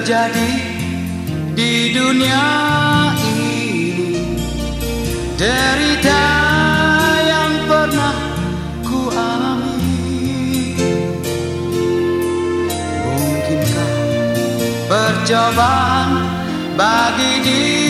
terjadi di dunia ini. Derita yang pernah ku alami. Mungkinkah percobaan bagi diriku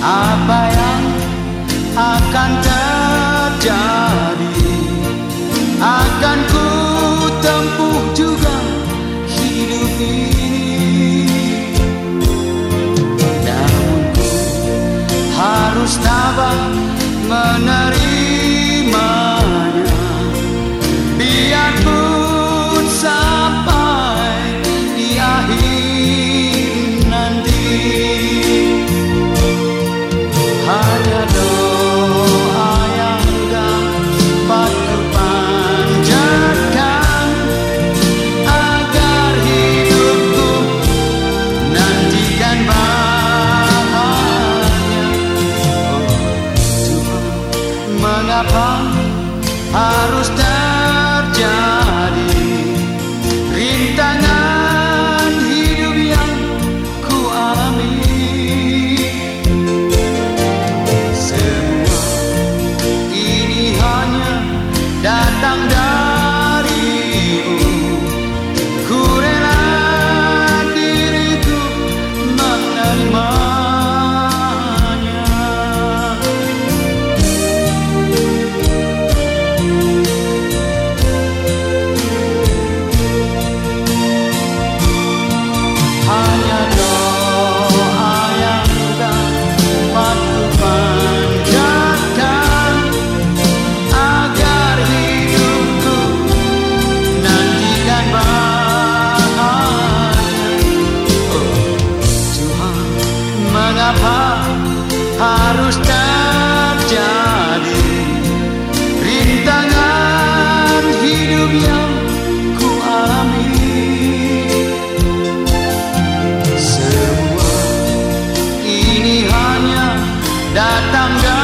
apa yang akan terjadi? Akan ku tempuh juga hidup ini. Namun ku harus tabah menerimanya mengapa harus terjadi Tangga